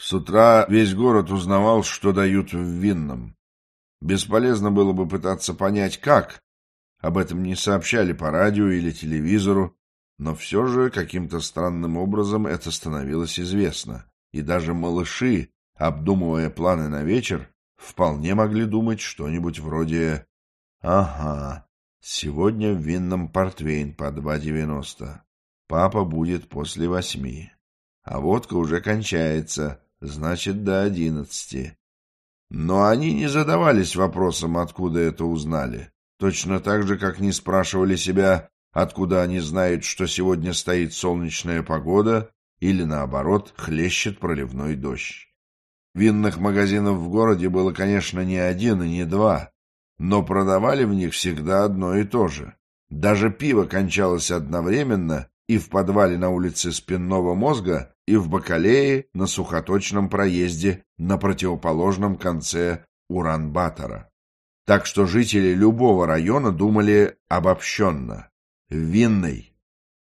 С утра весь город узнавал, что дают в винном. Бесполезно было бы пытаться понять, как. Об этом не сообщали по радио или телевизору, но все же каким-то странным образом это становилось известно. И даже малыши, обдумывая планы на вечер, вполне могли думать что-нибудь вроде «Ага, сегодня в винном портвейн по 2,90. Папа будет после восьми. А водка уже кончается, значит, до одиннадцати. Но они не задавались вопросом, откуда это узнали. Точно так же, как не спрашивали себя, откуда они знают, что сегодня стоит солнечная погода или, наоборот, хлещет проливной дождь. Винных магазинов в городе было, конечно, не один и не два, но продавали в них всегда одно и то же. Даже пиво кончалось одновременно и в подвале на улице Спинного мозга, и в Бакалее на сухоточном проезде на противоположном конце Уранбатора. Так что жители любого района думали обобщенно, Винной,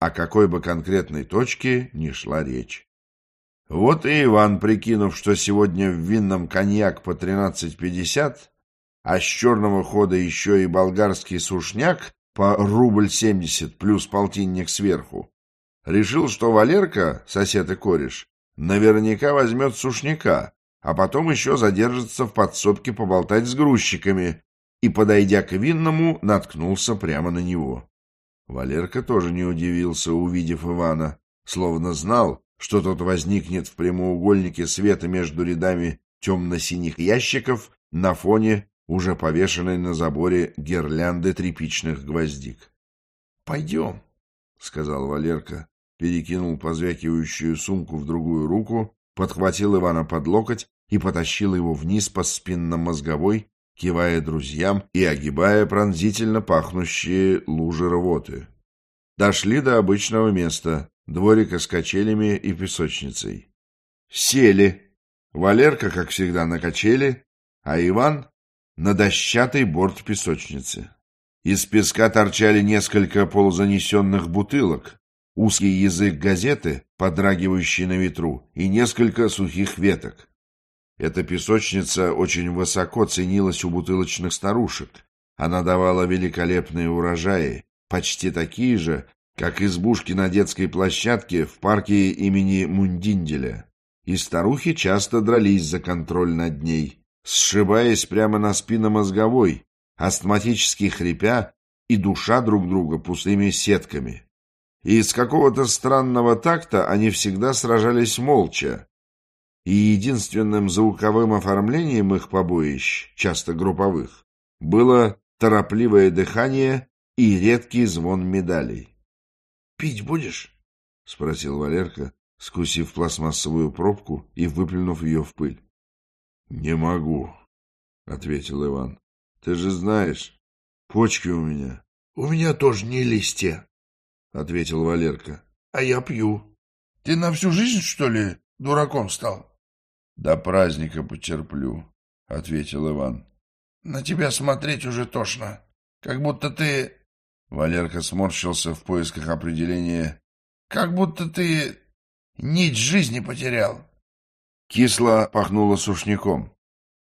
о какой бы конкретной точке ни шла речь. Вот и Иван, прикинув, что сегодня в винном коньяк по 13,50, а с черного хода еще и болгарский сушняк по рубль семьдесят плюс полтинник сверху, Решил, что Валерка, сосед и кореш, наверняка возьмет сушняка, а потом еще задержится в подсобке поболтать с грузчиками, и, подойдя к винному, наткнулся прямо на него. Валерка тоже не удивился, увидев Ивана, словно знал, что тот возникнет в прямоугольнике света между рядами темно-синих ящиков на фоне уже повешенной на заборе гирлянды тряпичных гвоздик. — Пойдем, — сказал Валерка, перекинул позвякивающую сумку в другую руку, подхватил Ивана под локоть и потащил его вниз по спинномозговой, кивая друзьям и огибая пронзительно пахнущие лужи рвоты. Дошли до обычного места, дворика с качелями и песочницей. Сели. Валерка, как всегда, на качели, а Иван — на дощатый борт песочницы. Из песка торчали несколько полузанесенных бутылок, узкий язык газеты, подрагивающий на ветру, и несколько сухих веток. Эта песочница очень высоко ценилась у бутылочных старушек. Она давала великолепные урожаи, почти такие же, как избушки на детской площадке в парке имени Мундинделя. И старухи часто дрались за контроль над ней, сшибаясь прямо на спинномозговой, астматически хрипя и душа друг друга пустыми сетками и из какого-то странного такта они всегда сражались молча, и единственным звуковым оформлением их побоищ, часто групповых, было торопливое дыхание и редкий звон медалей. — Пить будешь? — спросил Валерка, скусив пластмассовую пробку и выплюнув ее в пыль. — Не могу, — ответил Иван. — Ты же знаешь, почки у меня. — У меня тоже не листья, — ответил Валерка. — А я пью. — Ты на всю жизнь, что ли, дураком стал? — До праздника потерплю, — ответил Иван. — На тебя смотреть уже тошно. Как будто ты... Валерка сморщился в поисках определения. — Как будто ты нить жизни потерял. Кисло пахнуло сушняком.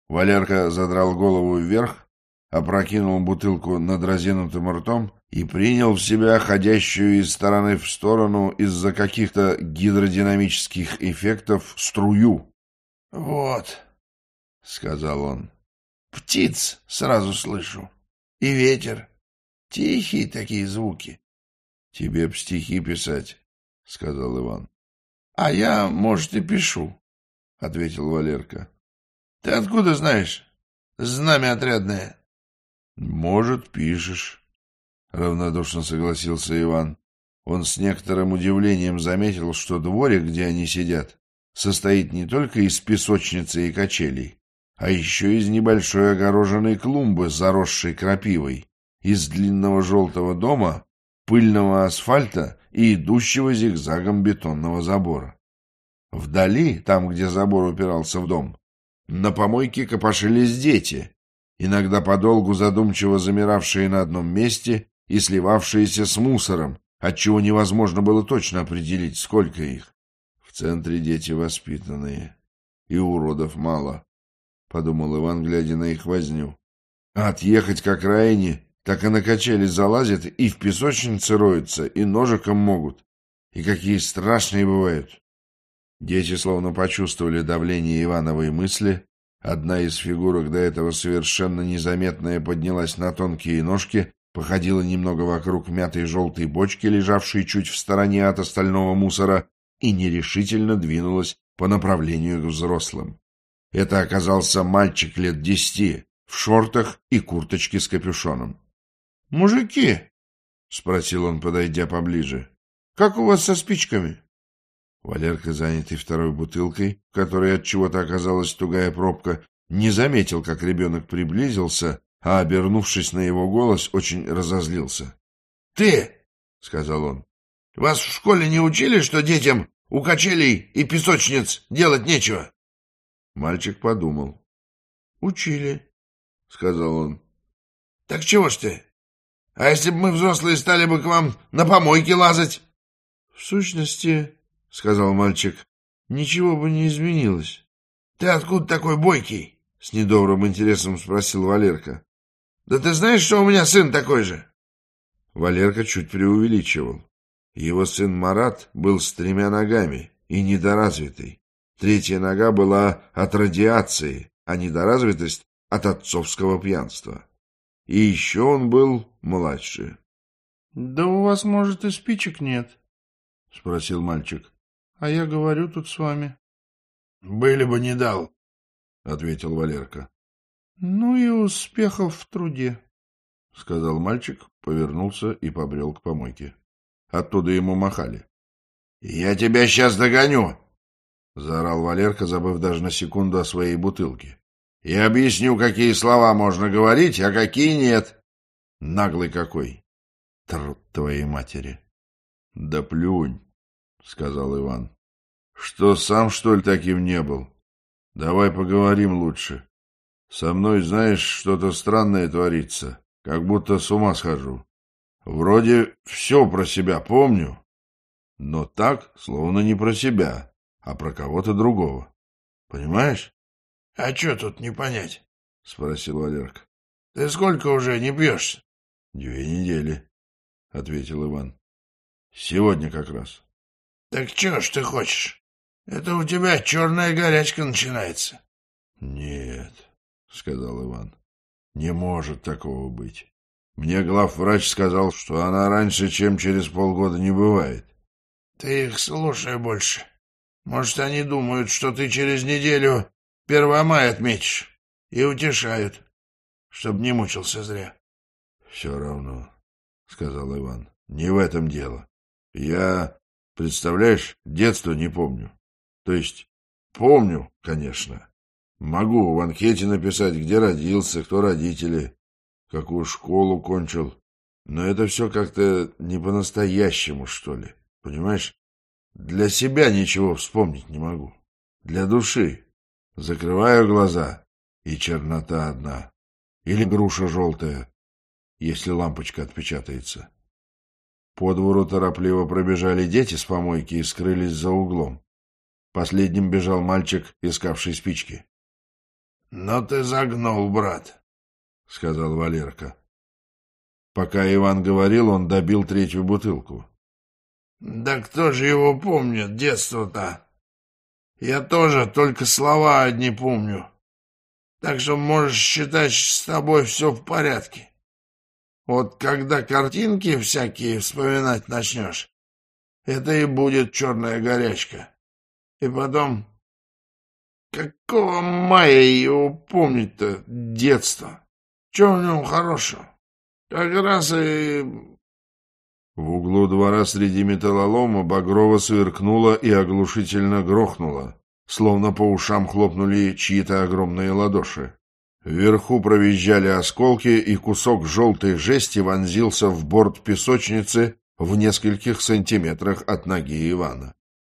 Валерка задрал голову вверх, опрокинул бутылку над разинутым ртом и принял в себя ходящую из стороны в сторону из-за каких-то гидродинамических эффектов струю. — Вот, — сказал он, — птиц сразу слышу. И ветер. Тихие такие звуки. — Тебе б стихи писать, — сказал Иван. — А я, может, и пишу, — ответил Валерка. — Ты откуда знаешь? Знамя отрядное. — Может, пишешь. — равнодушно согласился Иван. Он с некоторым удивлением заметил, что дворик, где они сидят, состоит не только из песочницы и качелей, а еще из небольшой огороженной клумбы, заросшей крапивой, из длинного желтого дома, пыльного асфальта и идущего зигзагом бетонного забора. Вдали, там, где забор упирался в дом, на помойке копошились дети, иногда подолгу задумчиво замиравшие на одном месте и сливавшиеся с мусором, отчего невозможно было точно определить, сколько их. В центре дети воспитанные, и уродов мало, — подумал Иван, глядя на их возню. А отъехать к окраине, так и на качели залазят, и в песочнице роются, и ножиком могут. И какие страшные бывают. Дети словно почувствовали давление Ивановой мысли. Одна из фигурок, до этого совершенно незаметная, поднялась на тонкие ножки, походила немного вокруг мятой желтой бочки, лежавшей чуть в стороне от остального мусора, и нерешительно двинулась по направлению к взрослым. Это оказался мальчик лет десяти, в шортах и курточке с капюшоном. — Мужики, — спросил он, подойдя поближе, — как у вас со спичками? Валерка, занятый второй бутылкой, в которой от чего-то оказалась тугая пробка, не заметил, как ребенок приблизился, а, обернувшись на его голос, очень разозлился. — Ты, — сказал он, — вас в школе не учили, что детям у качелей и песочниц делать нечего? Мальчик подумал. — Учили, — сказал он. — Так чего ж ты? А если бы мы, взрослые, стали бы к вам на помойке лазать? — В сущности, — сказал мальчик, — ничего бы не изменилось. — Ты откуда такой бойкий? — с недобрым интересом спросил Валерка. — Да ты знаешь, что у меня сын такой же? Валерка чуть преувеличивал. Его сын Марат был с тремя ногами и недоразвитый. Третья нога была от радиации, а недоразвитость от отцовского пьянства. И еще он был младше. — Да у вас, может, и спичек нет? — спросил мальчик. — А я говорю тут с вами. — Были бы не дал, — ответил Валерка. — Ну и успехов в труде, — сказал мальчик, повернулся и побрел к помойке. Оттуда ему махали. — Я тебя сейчас догоню! — заорал Валерка, забыв даже на секунду о своей бутылке. — И объясню, какие слова можно говорить, а какие нет. Наглый какой! Труд твоей матери! — Да плюнь! — сказал Иван. — Что, сам, что ли, таким не был? Давай поговорим лучше. Со мной, знаешь, что-то странное творится, как будто с ума схожу. Вроде все про себя помню, но так, словно не про себя, а про кого-то другого. Понимаешь? — А что тут не понять? — спросил Валерка. — Ты сколько уже не пьешься? — Две недели, — ответил Иван. — Сегодня как раз. — Так чего ж ты хочешь? Это у тебя черная горячка начинается. — Нет, — сказал Иван, — не может такого быть. Мне главврач сказал, что она раньше, чем через полгода, не бывает. — Ты их слушай больше. Может, они думают, что ты через неделю Первомай отметишь и утешают, чтобы не мучился зря. — Все равно, — сказал Иван, — не в этом дело. Я, представляешь, детства не помню. То есть, помню, конечно. Могу в анкете написать, где родился, кто родители, какую школу кончил. Но это все как-то не по-настоящему, что ли. Понимаешь? Для себя ничего вспомнить не могу. Для души. Закрываю глаза, и чернота одна. Или груша желтая, если лампочка отпечатается. По двору торопливо пробежали дети с помойки и скрылись за углом. Последним бежал мальчик, искавший спички. — Но ты загнул, брат, — сказал Валерка. Пока Иван говорил, он добил третью бутылку. — Да кто же его помнит, детство-то? Я тоже только слова одни помню. Так что можешь считать, с тобой все в порядке. Вот когда картинки всякие вспоминать начнешь, это и будет черная горячка. И потом, какого мая его помнить-то, детство? Че в нем хорошего? Как раз и... В углу двора среди металлолома Багрова сверкнула и оглушительно грохнула, словно по ушам хлопнули чьи-то огромные ладоши. Вверху провизжали осколки, и кусок желтой жести вонзился в борт песочницы в нескольких сантиметрах от ноги Ивана.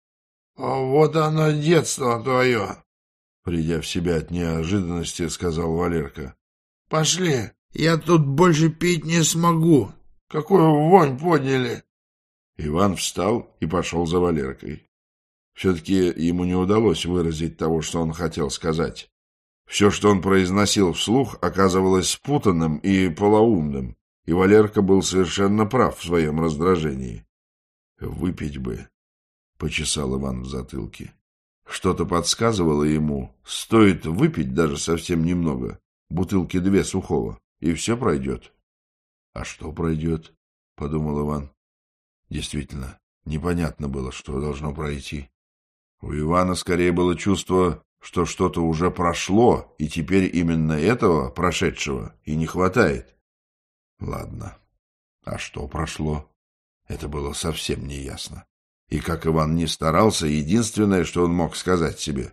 — Вот оно, детство твое! — придя в себя от неожиданности, сказал Валерка. Пошли, я тут больше пить не смогу. Какую вонь подняли!» Иван встал и пошел за Валеркой. Все-таки ему не удалось выразить того, что он хотел сказать. Все, что он произносил вслух, оказывалось спутанным и полоумным, и Валерка был совершенно прав в своем раздражении. «Выпить бы», — почесал Иван в затылке. Что-то подсказывало ему, стоит выпить даже совсем немного, бутылки две сухого, и все пройдет. — А что пройдет? — подумал Иван. Действительно, непонятно было, что должно пройти. У Ивана скорее было чувство, что что-то уже прошло, и теперь именно этого, прошедшего, и не хватает. Ладно. А что прошло? Это было совсем неясно. И как Иван не старался, единственное, что он мог сказать себе,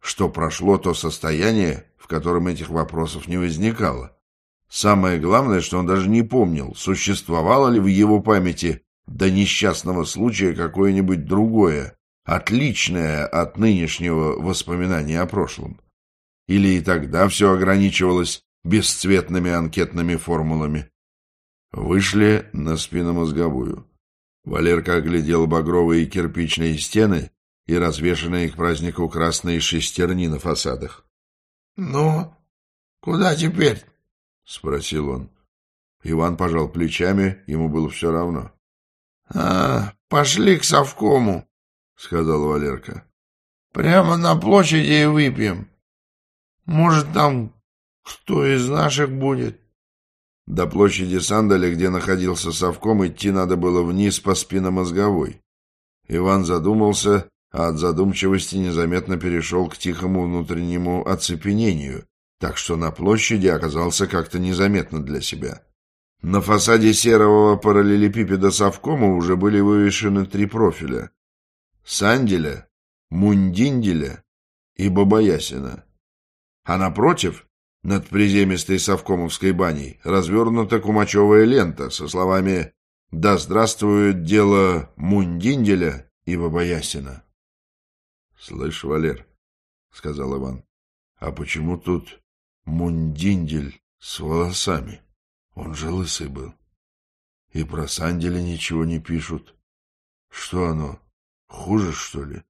что прошло то состояние, в котором этих вопросов не возникало. Самое главное, что он даже не помнил, существовало ли в его памяти до несчастного случая какое-нибудь другое, отличное от нынешнего воспоминания о прошлом. Или и тогда все ограничивалось бесцветными анкетными формулами. Вышли на спинномозговую. Валерка оглядел багровые кирпичные стены и развешанные к празднику красные шестерни на фасадах. — Ну, куда теперь? — спросил он. Иван пожал плечами, ему было все равно. — А, пошли к совкому, — сказал Валерка. — Прямо на площади и выпьем. Может, там кто из наших будет? До площади Сандаля, где находился совком, идти надо было вниз по спиномозговой. Иван задумался, а от задумчивости незаметно перешел к тихому внутреннему оцепенению, так что на площади оказался как-то незаметно для себя. На фасаде серого параллелепипеда совкома уже были вывешены три профиля — Санделя, Мундинделя и Бабаясина. А напротив, над приземистой совкомовской баней, развернута кумачевая лента со словами «Да здравствует дело Мундинделя и Бабаясина». — Слышь, Валер, — сказал Иван, — а почему тут Мундиндель с волосами? Он же лысый был. И про Санделя ничего не пишут. Что оно, хуже, что ли?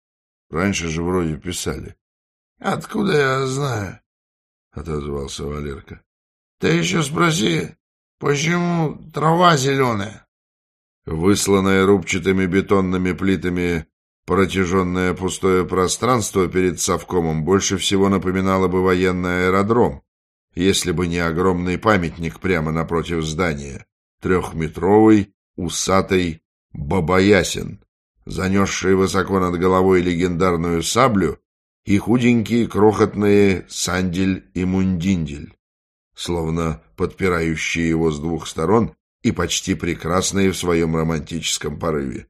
Раньше же вроде писали. — Откуда я знаю? — отозвался Валерка. — Ты еще спроси, почему трава зеленая? Высланное рубчатыми бетонными плитами протяженное пустое пространство перед совкомом больше всего напоминало бы военный аэродром, если бы не огромный памятник прямо напротив здания, трехметровый, усатый Бабаясин, занесший высоко над головой легендарную саблю и худенькие крохотные Сандель и Мундиндель, словно подпирающие его с двух сторон и почти прекрасные в своем романтическом порыве.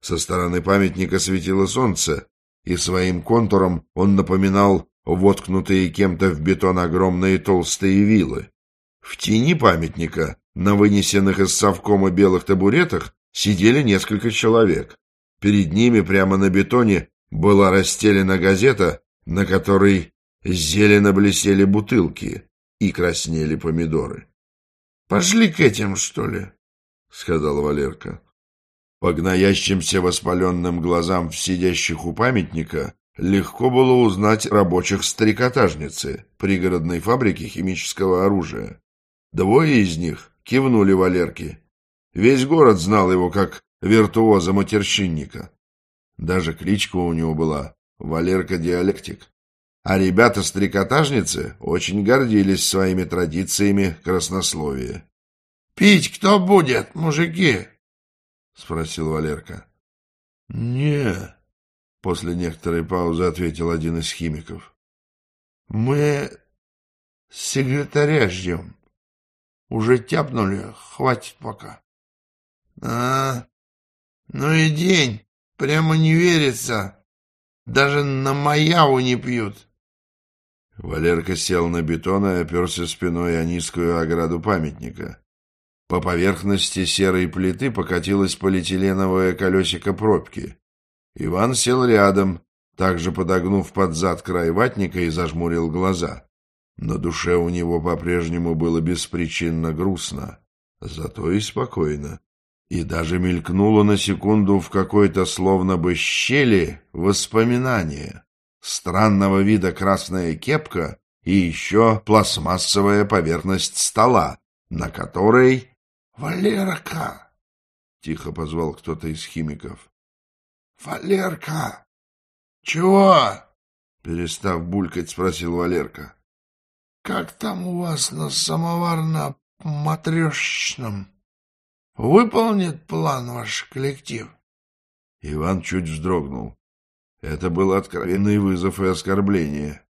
Со стороны памятника светило солнце, и своим контуром он напоминал воткнутые кем-то в бетон огромные толстые вилы. В тени памятника, на вынесенных из совкома белых табуретах, сидели несколько человек. Перед ними прямо на бетоне была расстелена газета, на которой зелено блестели бутылки и краснели помидоры. — Пошли к этим, что ли? — сказал Валерка. По гноящимся воспаленным глазам сидящих у памятника легко было узнать рабочих стрекотажницы пригородной фабрики химического оружия. Двое из них кивнули Валерке. Весь город знал его как виртуоза-матерщинника. Даже кличка у него была Валерка-диалектик. А ребята-стрекотажницы очень гордились своими традициями краснословия. — Пить кто будет, мужики? — спросил Валерка. — Не, — после некоторой паузы ответил один из химиков. — Мы секретаря ждем. Уже тяпнули, хватит пока. — А, ну и день. Прямо не верится. Даже на маяву не пьют. Валерка сел на бетон и оперся спиной о низкую ограду памятника. По поверхности серой плиты покатилось полиэтиленовое колесико пробки. Иван сел рядом, также подогнув под зад край ватника и зажмурил глаза. На душе у него по-прежнему было беспричинно грустно, зато и спокойно. И даже мелькнуло на секунду в какой-то словно бы щели воспоминание. Странного вида красная кепка и еще пластмассовая поверхность стола, на которой... — Валерка! — тихо позвал кто-то из химиков. — Валерка! — Чего? — перестав булькать, спросил Валерка. — Как там у вас на самоварно-матрешечном? Выполнит план ваш коллектив? Иван чуть вздрогнул. Это был откровенный вызов и оскорбление.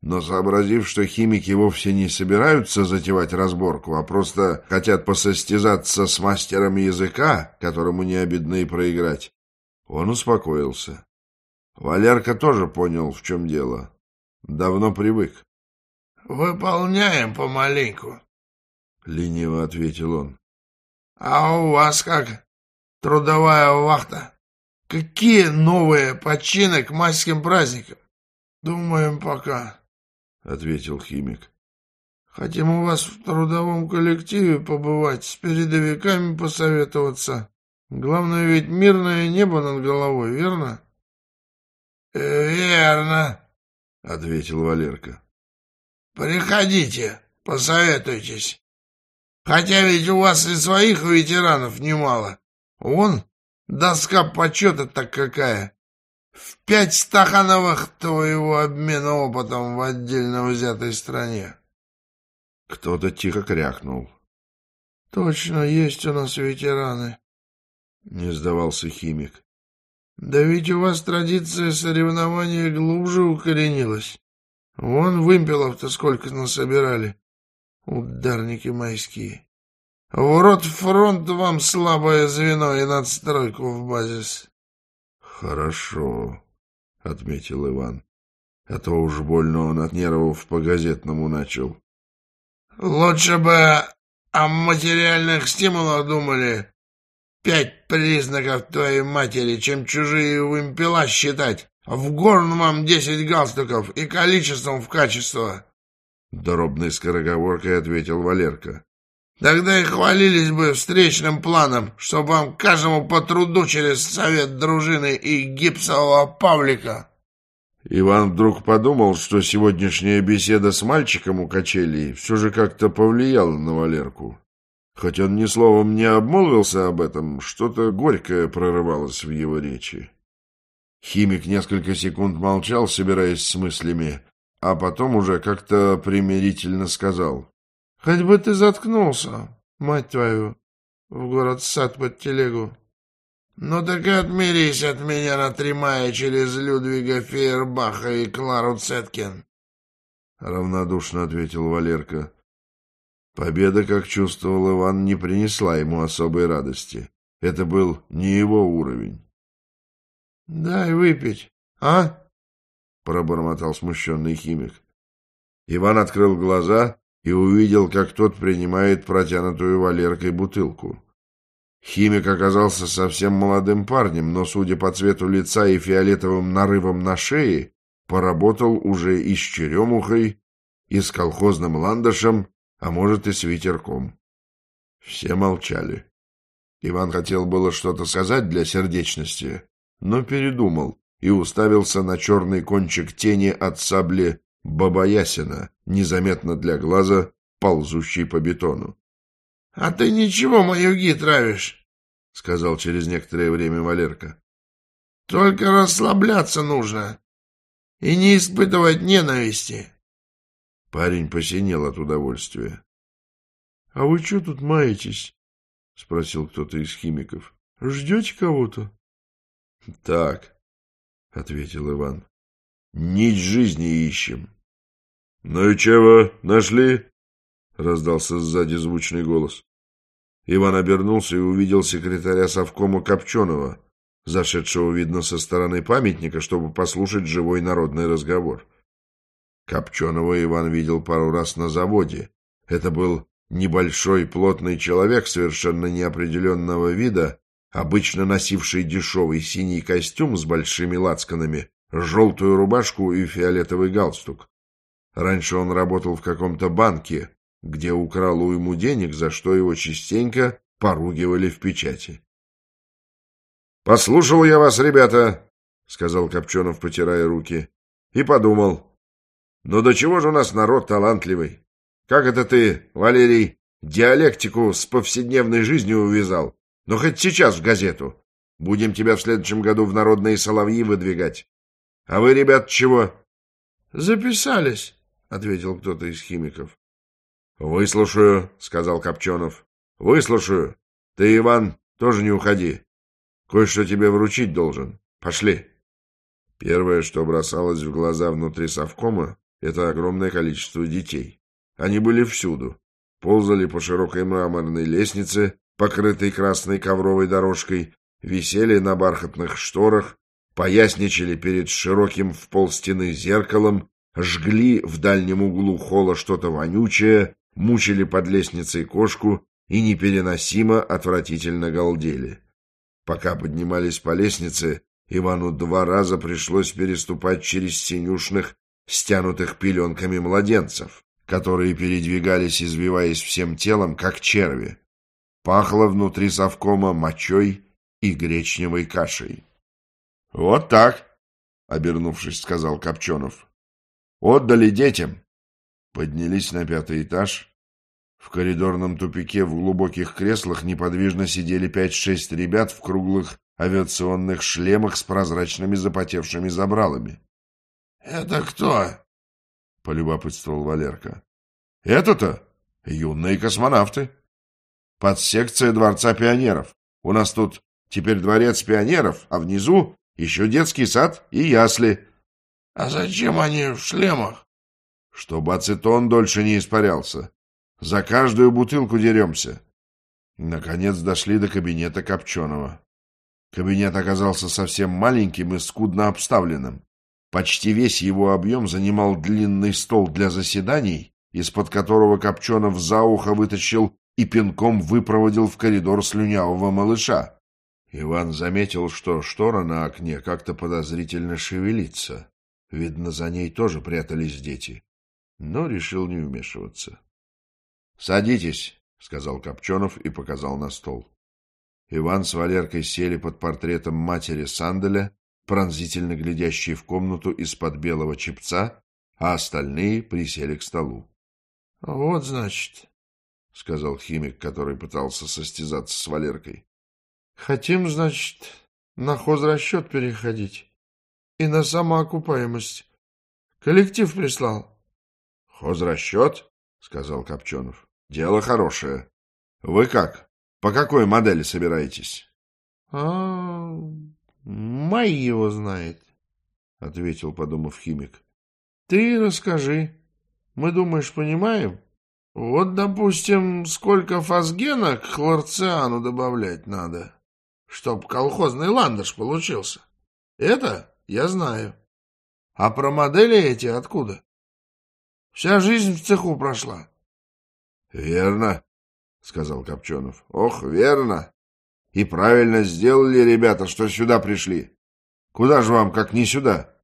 Но сообразив, что химики вовсе не собираются затевать разборку, а просто хотят посостязаться с мастером языка, которому не обидно и проиграть, он успокоился. Валерка тоже понял, в чем дело. Давно привык. — Выполняем помаленьку, — лениво ответил он. — А у вас как? Трудовая вахта? Какие новые почины к майским праздникам? Думаем пока. — ответил химик. «Хотим у вас в трудовом коллективе побывать, с передовиками посоветоваться. Главное ведь мирное небо над головой, верно?» «Верно», — ответил Валерка. «Приходите, посоветуйтесь. Хотя ведь у вас и своих ветеранов немало. Вон, доска почета-то какая. В пять стахановых твоего обмена опытом в отдельно взятой стране. Кто-то тихо крякнул. Точно есть у нас ветераны. Не сдавался химик. Да ведь у вас традиция соревнования глубже укоренилась. Вон вымпелов-то сколько насобирали. Ударники майские. В рот фронт вам слабое звено и надстройку в базис. «Хорошо», — отметил Иван. «А то уж больно он от нервов по газетному начал». «Лучше бы о материальных стимулах думали. Пять признаков твоей матери, чем чужие вымпела считать. В горн вам десять галстуков и количеством в качество». Дробной скороговоркой ответил Валерка. Тогда и хвалились бы встречным планом, чтобы вам каждому по труду через совет дружины и гипсового Павлика. Иван вдруг подумал, что сегодняшняя беседа с мальчиком у качелей все же как-то повлияла на Валерку. Хоть он ни словом не обмолвился об этом, что-то горькое прорывалось в его речи. Химик несколько секунд молчал, собираясь с мыслями, а потом уже как-то примирительно сказал. Хоть бы ты заткнулся, мать твою, в город-сад под телегу. Ну так и отмерись от меня на три мая через Людвига Фейербаха и Клару Цеткин. Равнодушно ответил Валерка. Победа, как чувствовал Иван, не принесла ему особой радости. Это был не его уровень. — Дай выпить, а? — пробормотал смущенный химик. Иван открыл глаза и увидел, как тот принимает протянутую Валеркой бутылку. Химик оказался совсем молодым парнем, но, судя по цвету лица и фиолетовым нарывам на шее, поработал уже и с черемухой, и с колхозным ландышем, а может и с ветерком. Все молчали. Иван хотел было что-то сказать для сердечности, но передумал и уставился на черный кончик тени от сабли Бабаясина, незаметно для глаза, ползущий по бетону. — А ты ничего, маюги, травишь, — сказал через некоторое время Валерка. — Только расслабляться нужно и не испытывать ненависти. Парень посинел от удовольствия. — А вы что тут маетесь? — спросил кто-то из химиков. — Ждете кого-то? — Так, — ответил Иван. Нить жизни ищем. — Ну и чего, нашли? — раздался сзади звучный голос. Иван обернулся и увидел секретаря совкома Копченого, зашедшего, видно, со стороны памятника, чтобы послушать живой народный разговор. Копченого Иван видел пару раз на заводе. Это был небольшой плотный человек совершенно неопределенного вида, обычно носивший дешевый синий костюм с большими лацканами, желтую рубашку и фиолетовый галстук. Раньше он работал в каком-то банке, где украл уйму денег, за что его частенько поругивали в печати. — Послушал я вас, ребята, — сказал Копченов, потирая руки, — и подумал. Ну до чего же у нас народ талантливый? Как это ты, Валерий, диалектику с повседневной жизнью увязал? Ну хоть сейчас в газету. Будем тебя в следующем году в народные соловьи выдвигать. А вы, ребят, чего? — Записались, — ответил кто-то из химиков. — Выслушаю, — сказал Копченов. — Выслушаю. Ты, Иван, тоже не уходи. Кое-что тебе вручить должен. Пошли. Первое, что бросалось в глаза внутри совкома, это огромное количество детей. Они были всюду. Ползали по широкой мраморной лестнице, покрытой красной ковровой дорожкой, висели на бархатных шторах, поясничали перед широким в пол стены зеркалом, жгли в дальнем углу холла что-то вонючее, мучили под лестницей кошку и непереносимо отвратительно галдели. Пока поднимались по лестнице, Ивану два раза пришлось переступать через синюшных, стянутых пеленками младенцев, которые передвигались, извиваясь всем телом, как черви. Пахло внутри совкома мочой и гречневой кашей. — Вот так, — обернувшись, сказал Копченов. — Отдали детям. Поднялись на пятый этаж. В коридорном тупике в глубоких креслах неподвижно сидели пять-шесть ребят в круглых авиационных шлемах с прозрачными запотевшими забралами. — Это кто? — полюбопытствовал Валерка. — Это-то юные космонавты. Подсекция Дворца пионеров. У нас тут теперь дворец пионеров, а внизу еще детский сад и ясли. — А зачем они в шлемах? — Чтобы ацетон дольше не испарялся. За каждую бутылку деремся. Наконец дошли до кабинета Копченого. Кабинет оказался совсем маленьким и скудно обставленным. Почти весь его объем занимал длинный стол для заседаний, из-под которого Копченов за ухо вытащил и пинком выпроводил в коридор слюнявого малыша. Иван заметил, что штора на окне как-то подозрительно шевелится. Видно, за ней тоже прятались дети. Но решил не вмешиваться. «Садитесь», — сказал Копченов и показал на стол. Иван с Валеркой сели под портретом матери Санделя, пронзительно глядящей в комнату из-под белого чепца, а остальные присели к столу. — Вот, значит, — сказал химик, который пытался состязаться с Валеркой. — Хотим, значит, на хозрасчет переходить и на самоокупаемость. Коллектив прислал. — Хозрасчет? — сказал Копченов. Дело хорошее. Вы как? По какой модели собираетесь? — А, май его знает, — ответил, подумав химик. — Ты расскажи. Мы, думаешь, понимаем? Вот, допустим, сколько фосгена к хлорциану добавлять надо, чтоб колхозный ландыш получился. Это я знаю. А про модели эти откуда? Вся жизнь в цеху прошла. — Верно, — сказал Копченов. — Ох, верно. И правильно сделали ребята, что сюда пришли. Куда же вам, как не сюда?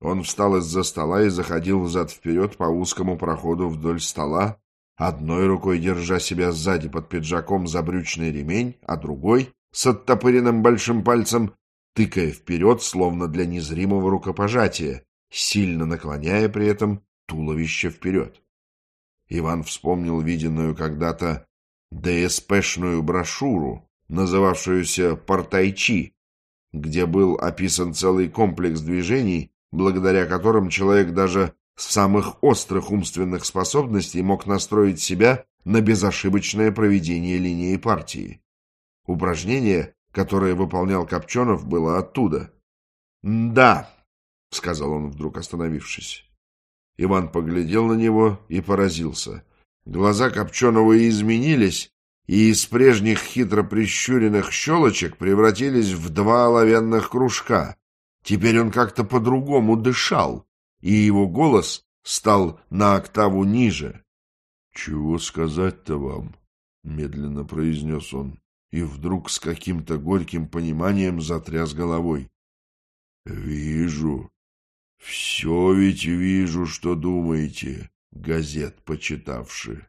Он встал из-за стола и заходил взад-вперед по узкому проходу вдоль стола, одной рукой держа себя сзади под пиджаком за брючный ремень, а другой, с оттопыренным большим пальцем, тыкая вперед, словно для незримого рукопожатия, сильно наклоняя при этом туловище вперед. Иван вспомнил виденную когда-то ДСПшную брошюру, называвшуюся «Портайчи», где был описан целый комплекс движений, благодаря которым человек даже с самых острых умственных способностей мог настроить себя на безошибочное проведение линии партии. Упражнение, которое выполнял Копченов, было оттуда. «Да», — сказал он вдруг остановившись. Иван поглядел на него и поразился. Глаза Копченого изменились, и из прежних хитро прищуренных щелочек превратились в два оловянных кружка. Теперь он как-то по-другому дышал, и его голос стал на октаву ниже. — Чего сказать-то вам? — медленно произнес он, и вдруг с каким-то горьким пониманием затряс головой. — Вижу, все ведь вижу, что думаете, газет почитавши.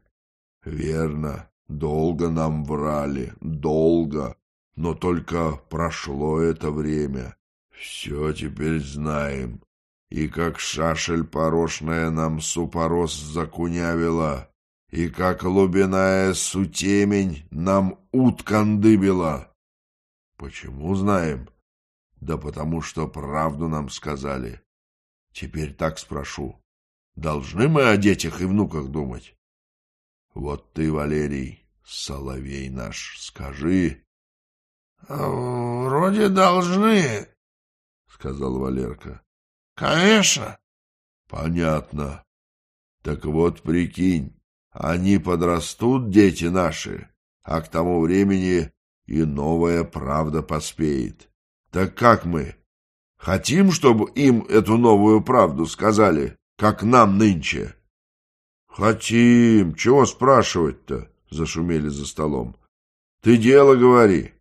Верно, долго нам врали, долго. Но только прошло это время. Все теперь знаем. И как шашель порошная нам супорос закунявила, и как лубиная сутемень нам уткандыбила. Почему знаем? Да потому что правду нам сказали. Теперь так спрошу. Должны мы о детях и внуках думать? Вот ты, Валерий, соловей наш, скажи. — Вроде должны, — сказал Валерка. — Конечно. — Понятно. Так вот, прикинь, они подрастут, дети наши, а к тому времени и новая правда поспеет. Так как мы? Хотим, чтобы им эту новую правду сказали, как нам нынче? Хотим. Чего спрашивать-то? Зашумели за столом. Ты дело говори.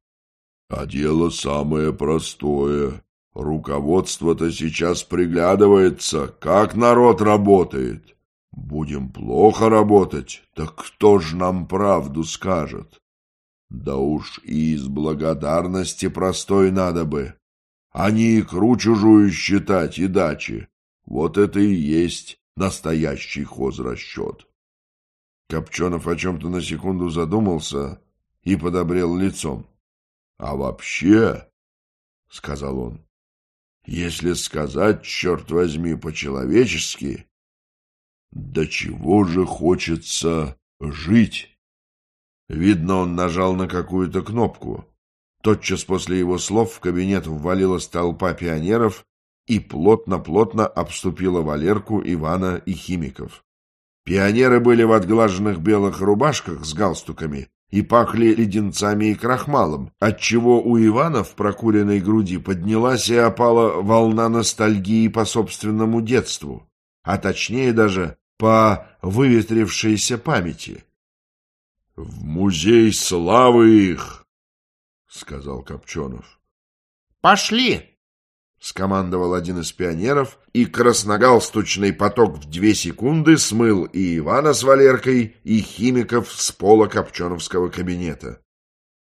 А дело самое простое. Руководство-то сейчас приглядывается, как народ работает. Будем плохо работать, так кто ж нам правду скажет? Да уж и из благодарности простой надо бы, а не икру чужую считать и дачи. Вот это и есть настоящий хозрасчет. Копченов о чем-то на секунду задумался и подобрел лицом. — А вообще, — сказал он, — если сказать, черт возьми, по-человечески, до чего же хочется жить? Видно, он нажал на какую-то кнопку. Тотчас после его слов в кабинет ввалилась толпа пионеров и плотно-плотно обступила Валерку, Ивана и химиков. Пионеры были в отглаженных белых рубашках с галстуками и пахли леденцами и крахмалом, отчего у Ивана в прокуренной груди поднялась и опала волна ностальгии по собственному детству, а точнее даже по выветрившейся памяти. В музей славы их, сказал Копченов. Пошли, скомандовал один из пионеров, и красногалстучный поток в две секунды смыл и Ивана с Валеркой, и химиков с пола Копченовского кабинета.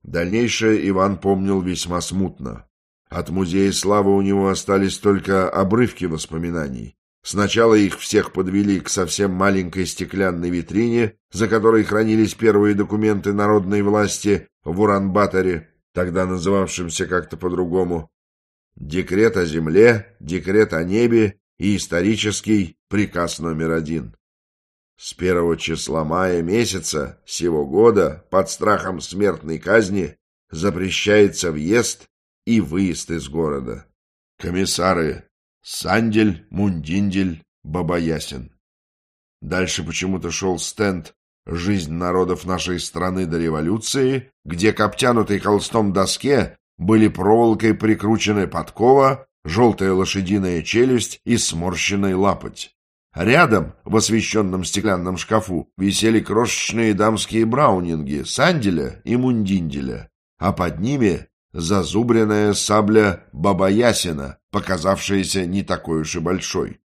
Дальнейшее Иван помнил весьма смутно. От музея славы у него остались только обрывки воспоминаний. Сначала их всех подвели к совсем маленькой стеклянной витрине, за которой хранились первые документы народной власти в Уранбаторе, тогда называвшемся как-то по-другому. Декрет о земле, декрет о небе и исторический приказ номер один. С первого числа мая месяца сего года под страхом смертной казни запрещается въезд и выезд из города. Комиссары Сандель, Мундиндель, Бабаясин. Дальше почему-то шел стенд «Жизнь народов нашей страны до революции», где к обтянутой холстом доске были проволокой прикручены подкова, желтая лошадиная челюсть и сморщенный лапоть. Рядом, в освещенном стеклянном шкафу, висели крошечные дамские браунинги Санделя и Мундинделя, а под ними зазубренная сабля Бабаясина, показавшаяся не такой уж и большой.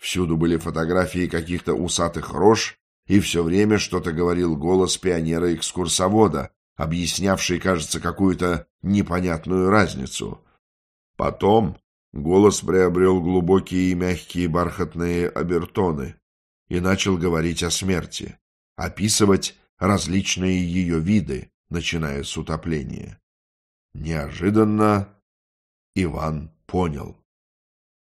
Всюду были фотографии каких-то усатых рож, и все время что-то говорил голос пионера-экскурсовода, объяснявший, кажется, какую-то непонятную разницу. Потом голос приобрел глубокие и мягкие бархатные обертоны и начал говорить о смерти, описывать различные ее виды, начиная с утопления. Неожиданно Иван понял.